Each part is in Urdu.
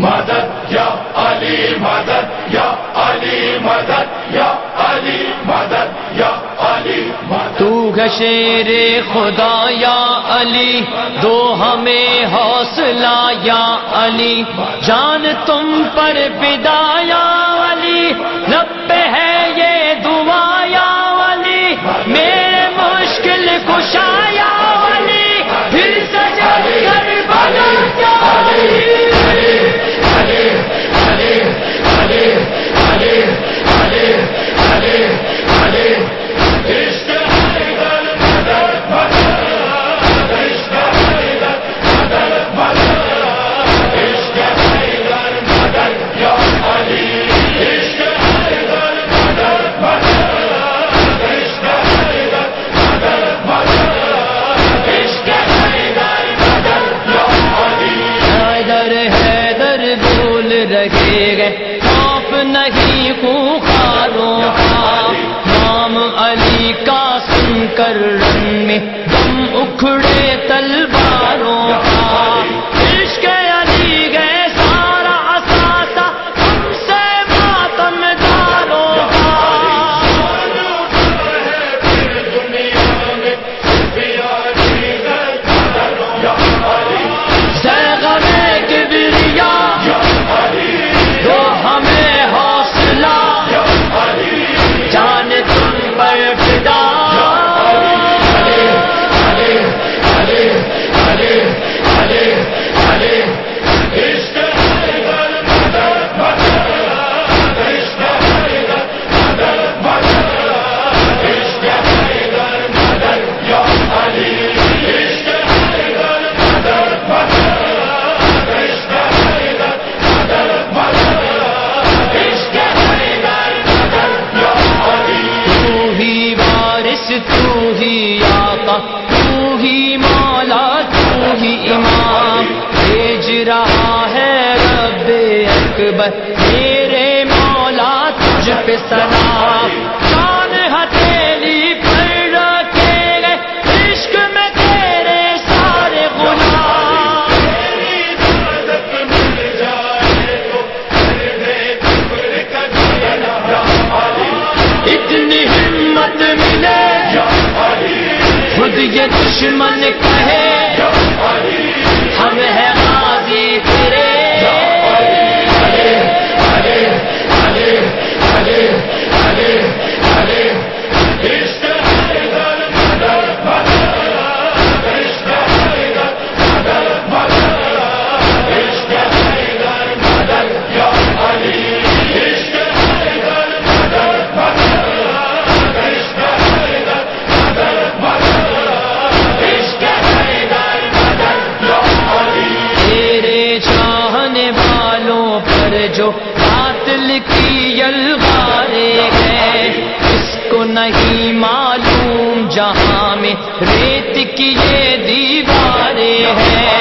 مدد، یا علی مدد، یا علی مدد، یا علی مدد، یا علی مدد۔ تو شیر خدا یا علی، دو ہمیں حوصلہ یا علی۔ جان تم پر بدایا میں ہم اکھڑے تلواروں کا میرے مولا تجھ پہ سلام شان جو قاتل کی الغارے ہیں۔ اس کو نہیں معلوم جہاں میں ریت کی یہ دیواریں ہیں۔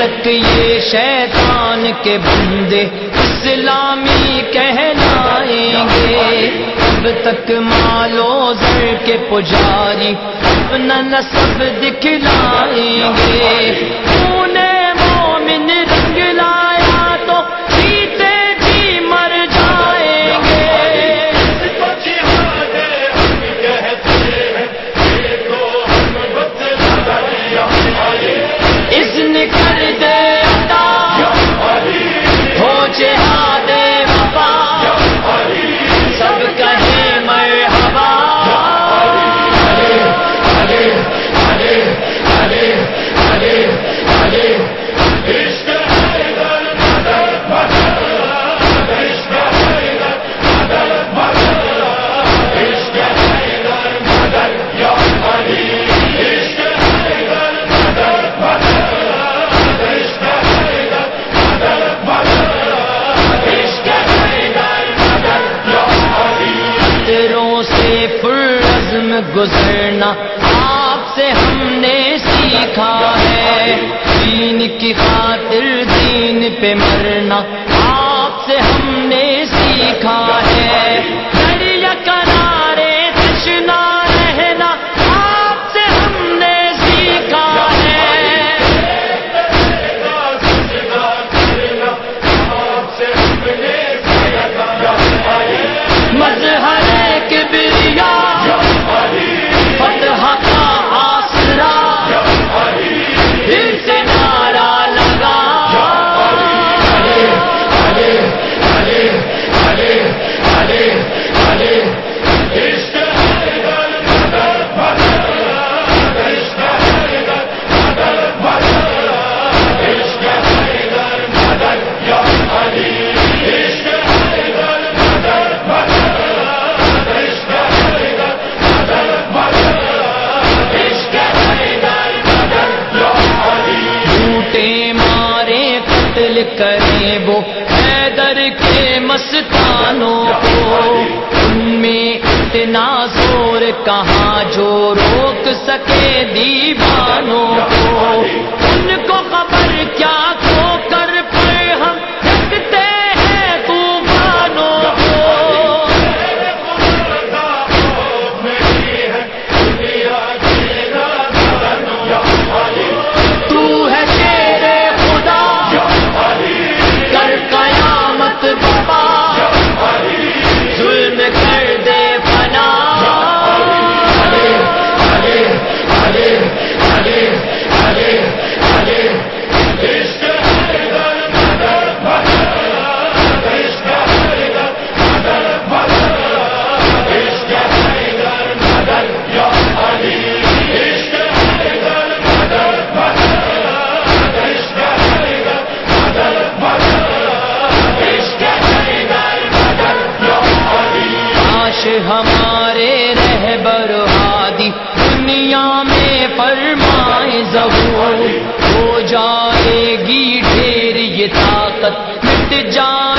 تک یہ شیطان کے بندے اسلامی کہلائیں گے۔ اب تک مالو زر کے پجاری اپنا نصب دکھلائیں گے۔ گزرنا آپ سے ہم نے سیکھا ہے دین کی خاطر دین پہ مرنا کریں وہ حیدر کے مستانوں کو۔ ان میں اتنا زور، کہاں جو روک سکے دیوانوں کو۔ ان کو خبر کیا کاش ہمارے رہبر ہادی، دنیا میں فرمائے ضرور، ہو جائے گی ڈھیر یہ طاقت، مٹ جائے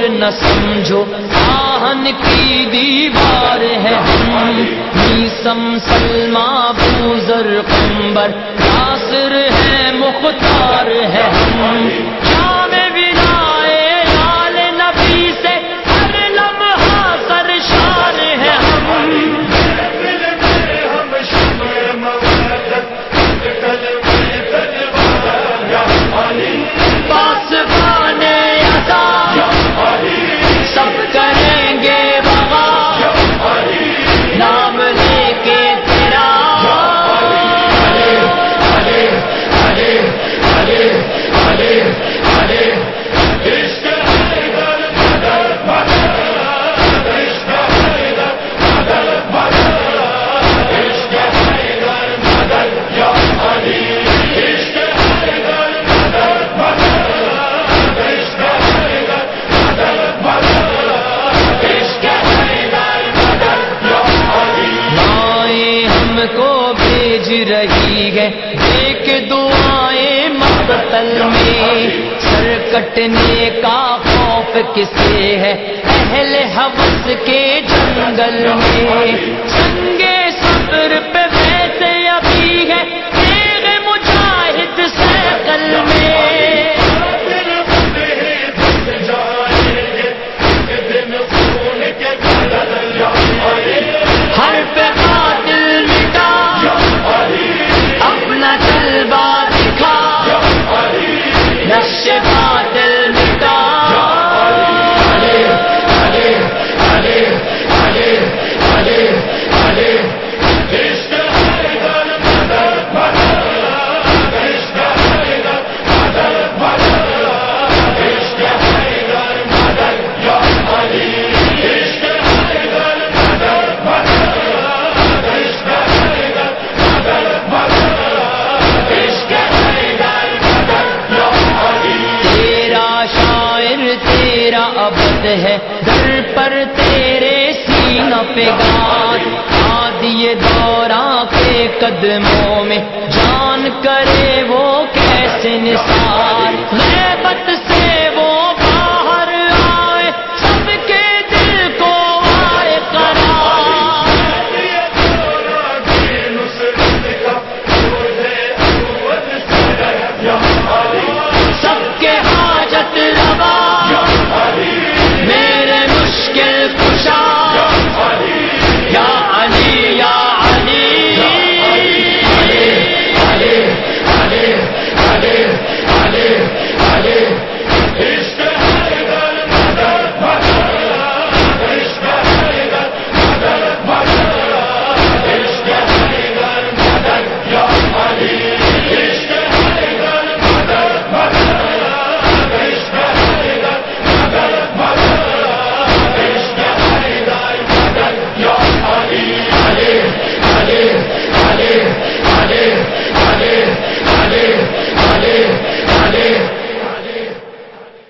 اور نہ سمجھو، آہن کی دیوار ہے ہم۔ میسم سلما، بوزر قمبر، ناصر ہے، مختار ہے ہم۔ دعائیں مقتل میں، سر کٹنے کا خوف کسے ہے؟ اہل حوث کے جنگل میں۔ سنگے صبر پہ ویسے ابھی ہے۔ تیرے مجاہد سیکل میں سینہ پہ آدی دورا کے قدموں میں جان کرے وہ کیسے نثار۔ غیبت